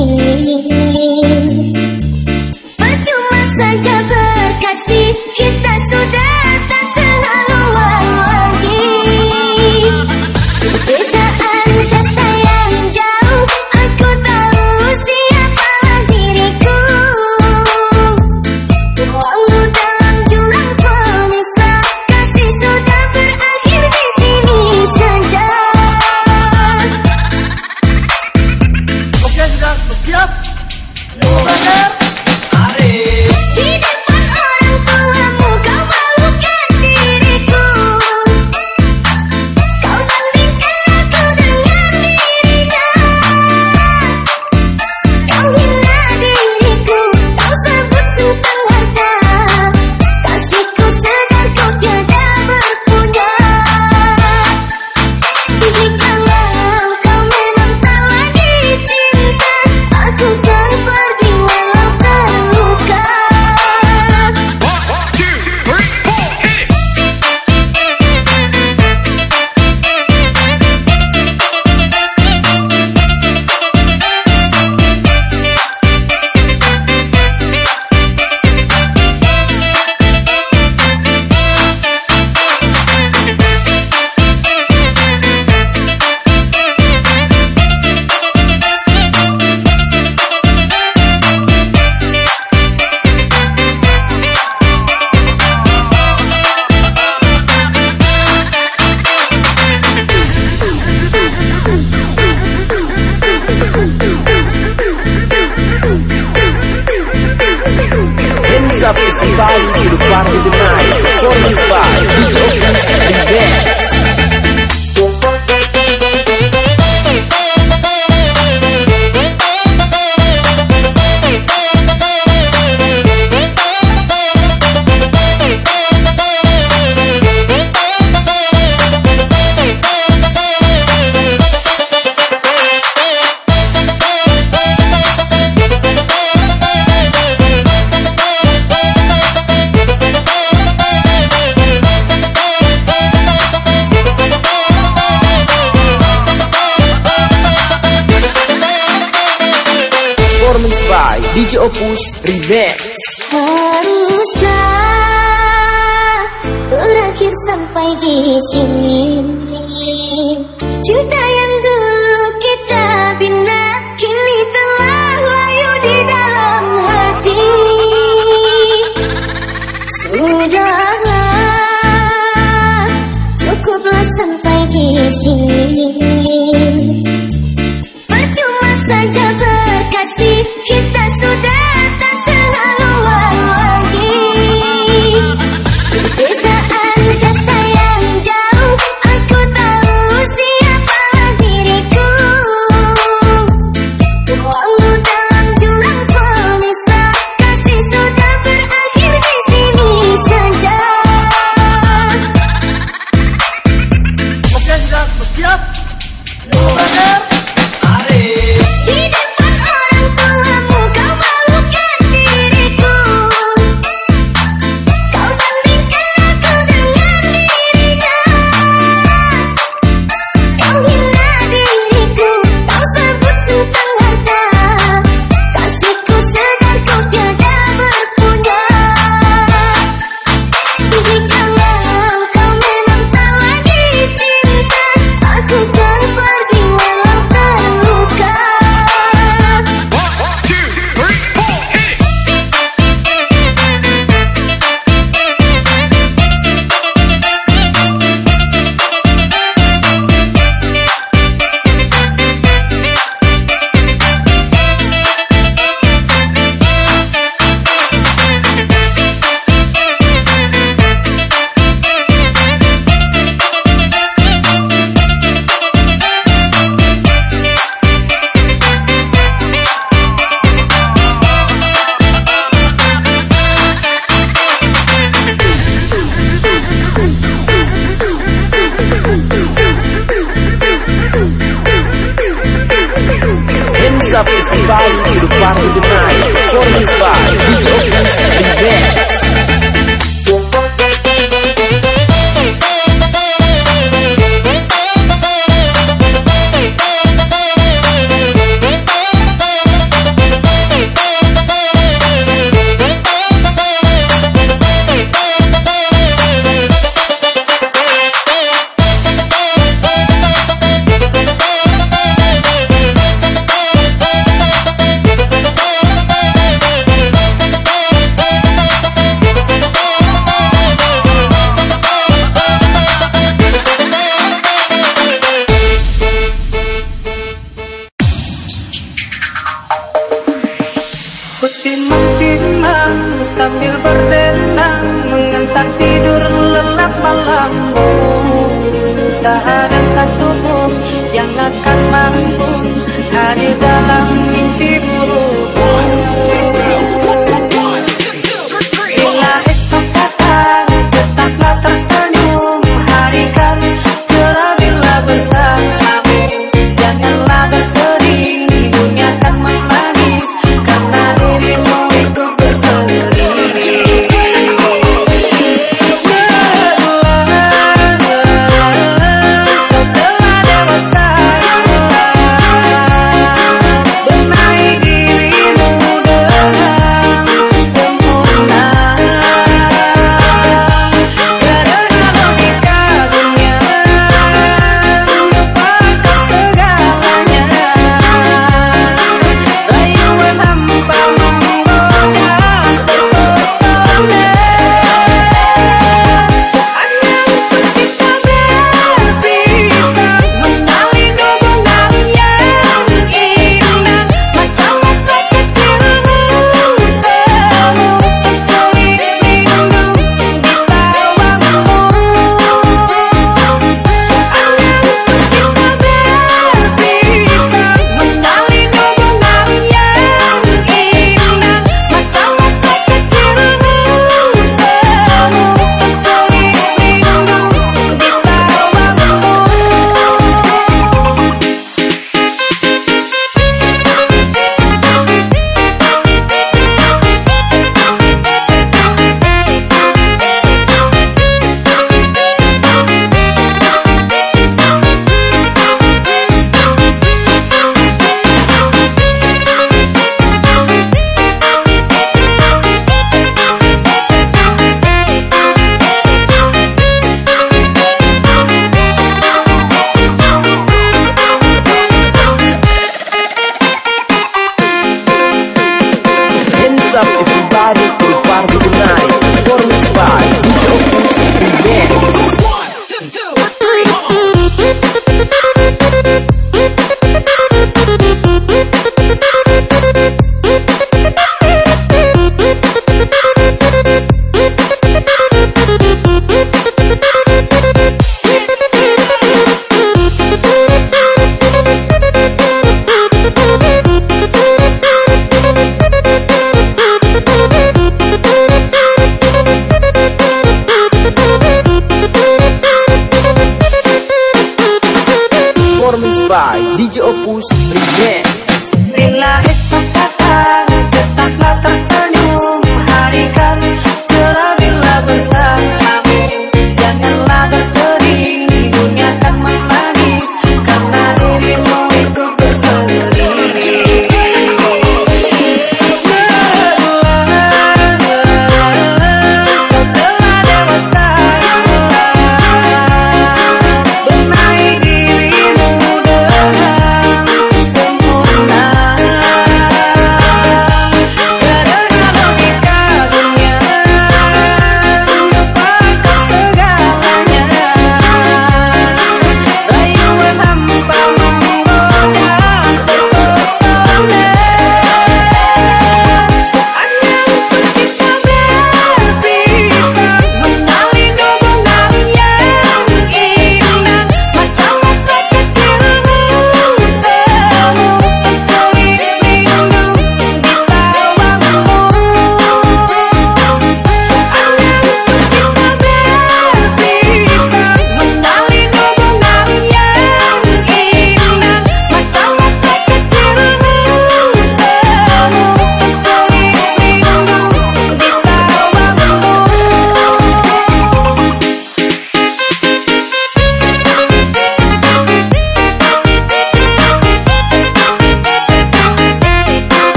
¡Gracias! Move it up.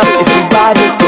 up if you ride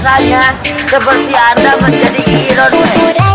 rasanya seperti Anda menjadi Iron Man.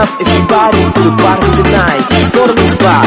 up if you party to the party tonight. Go to this bar,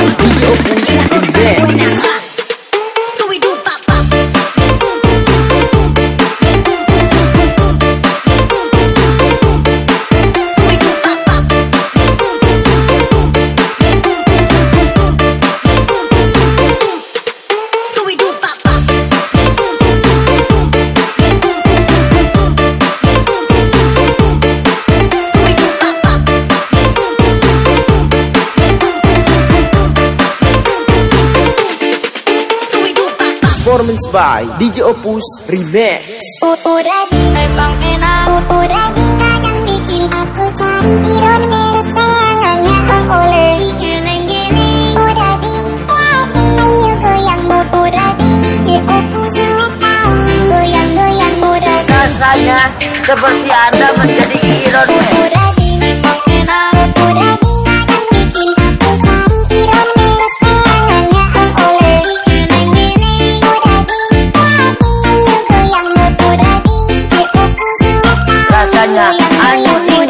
performance by DJ Opus Remix. Rasanya seperti anda menjadi iron rasanya Anu ingin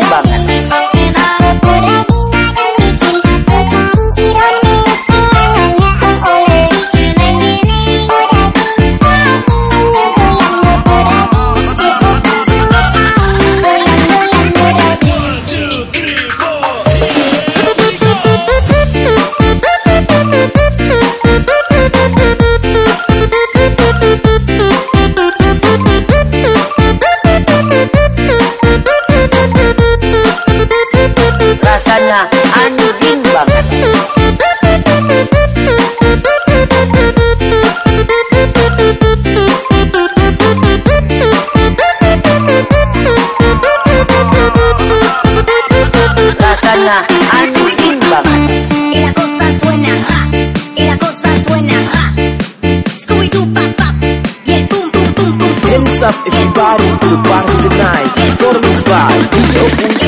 open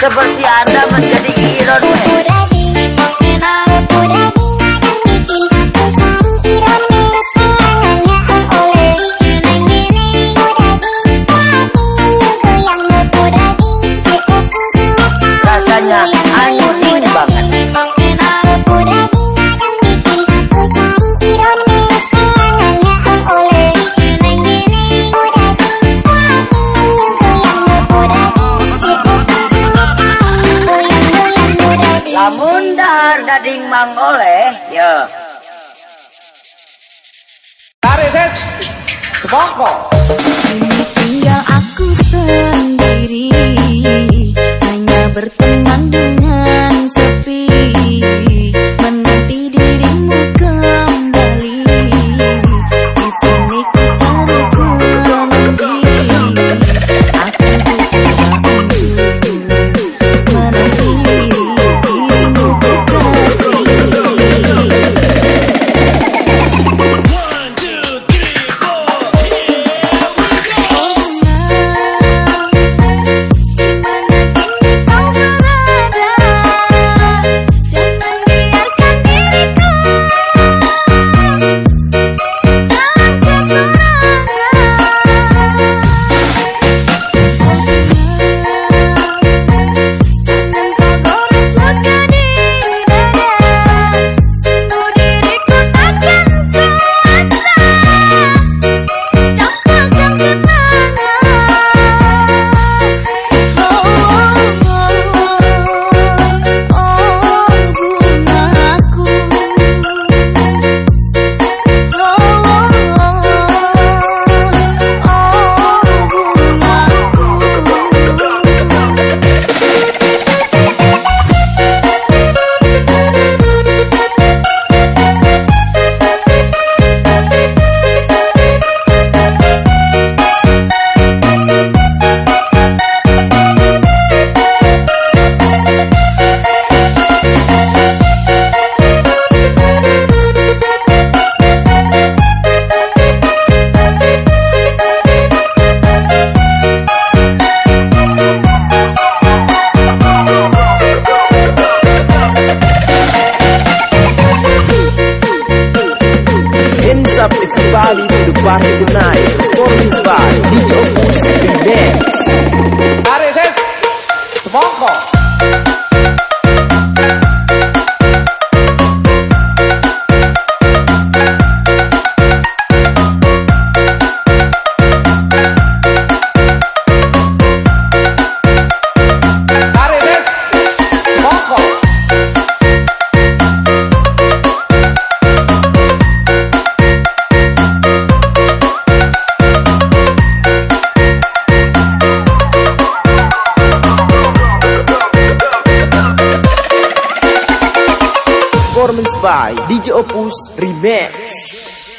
seperti Anda menjadi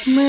Мы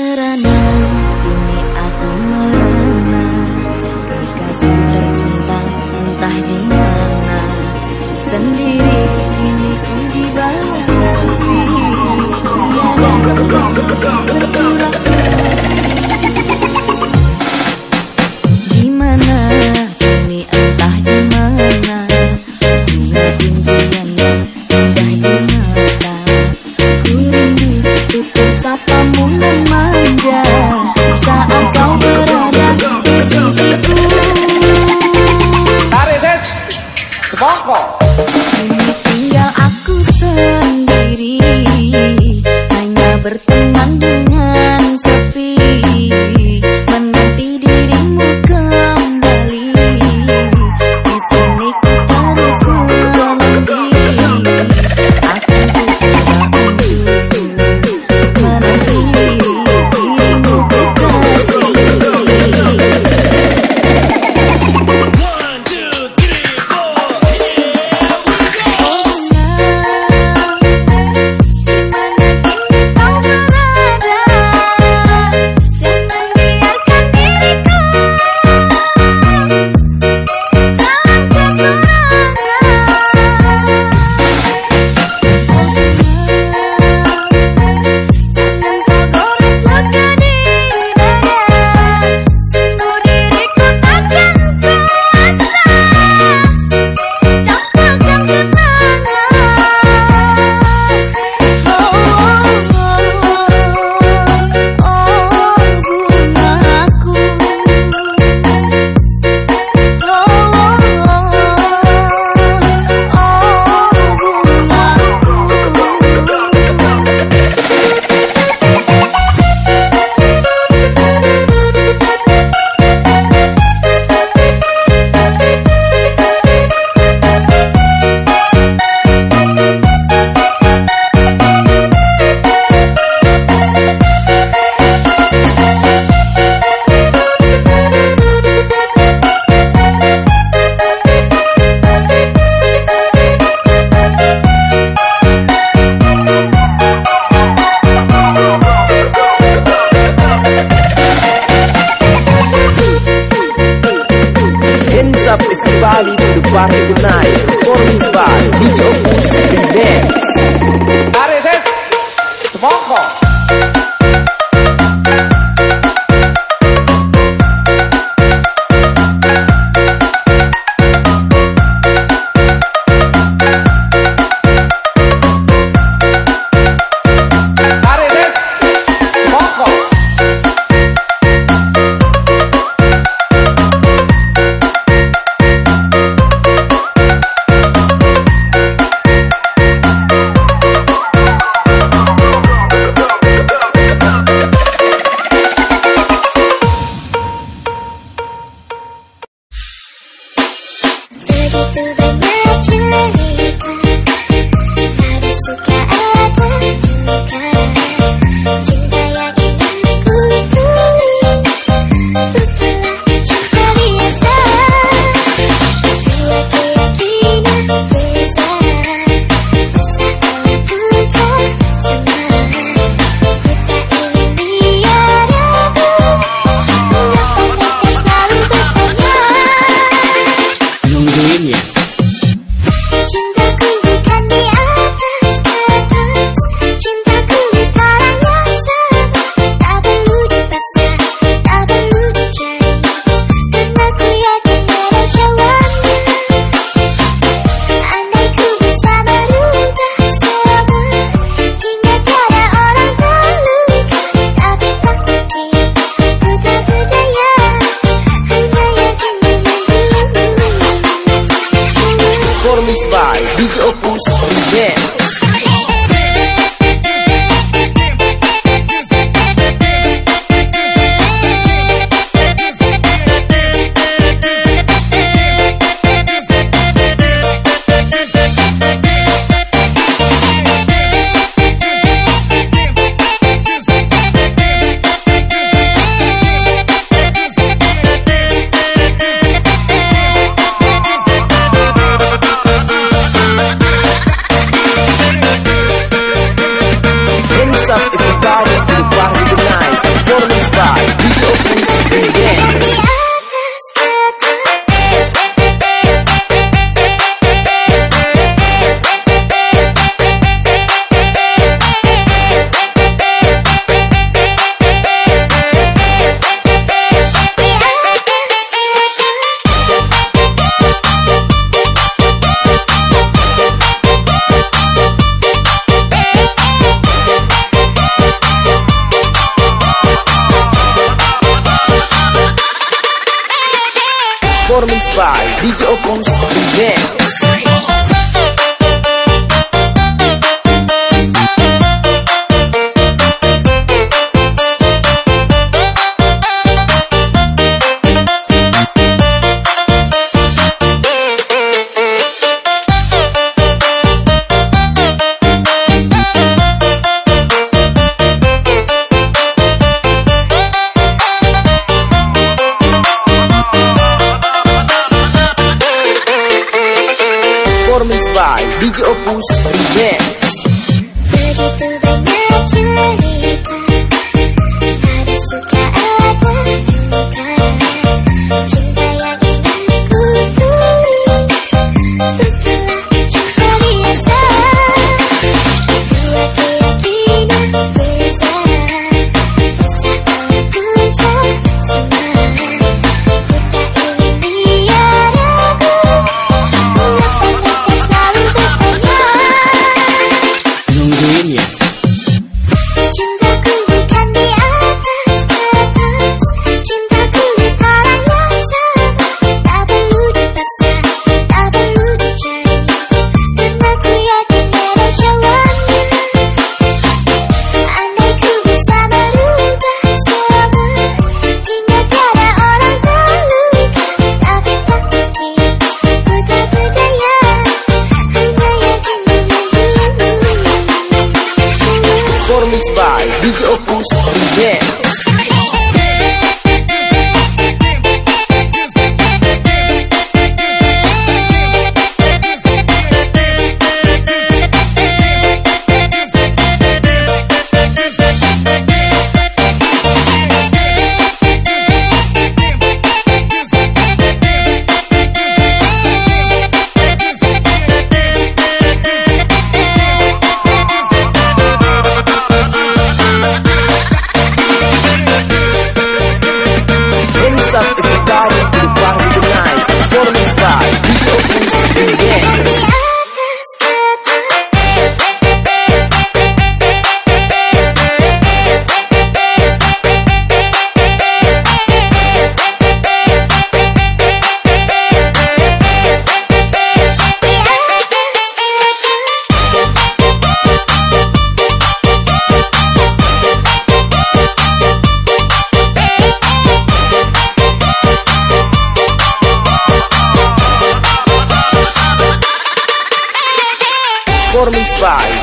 by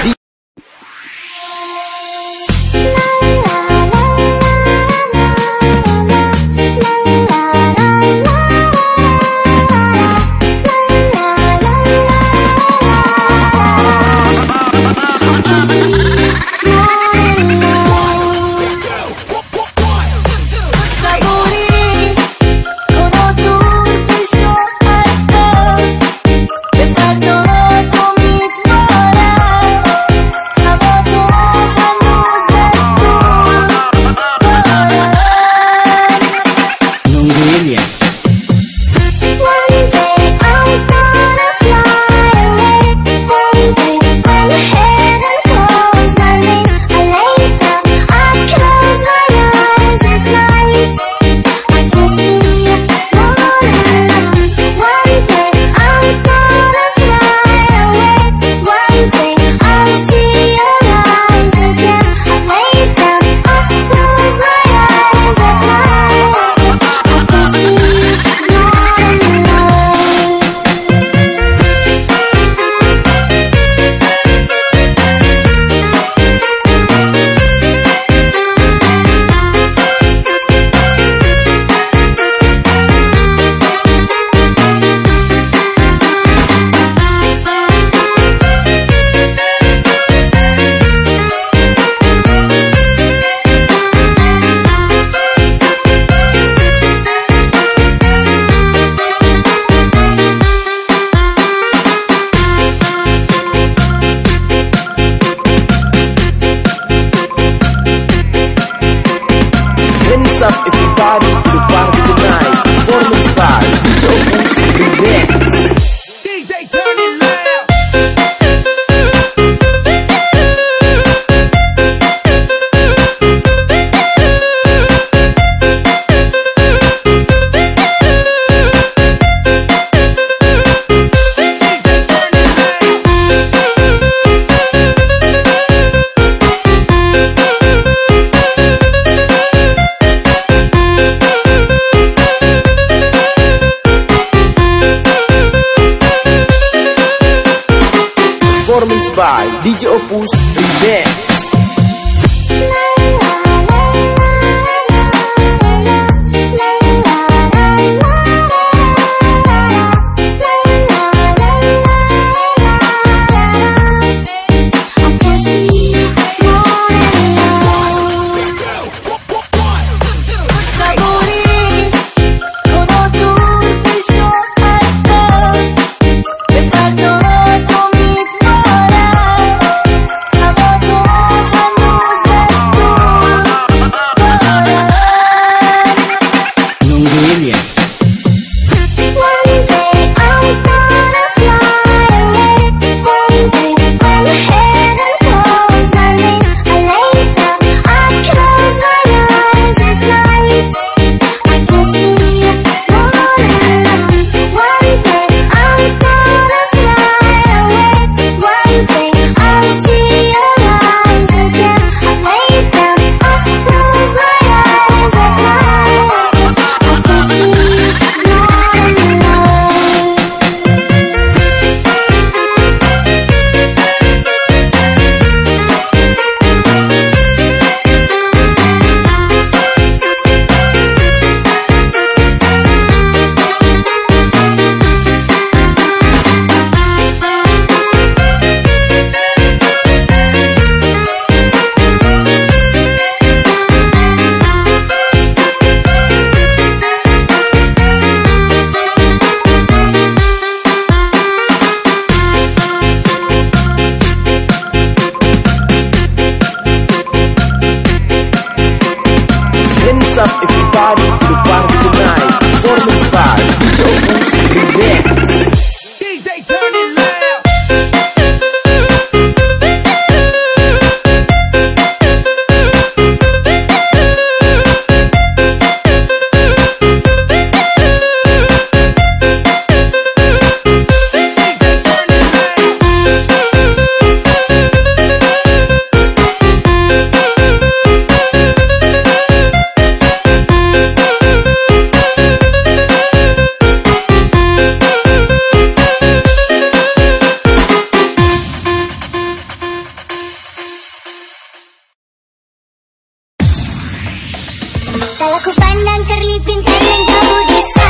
Pandang kerlipin, kalian kau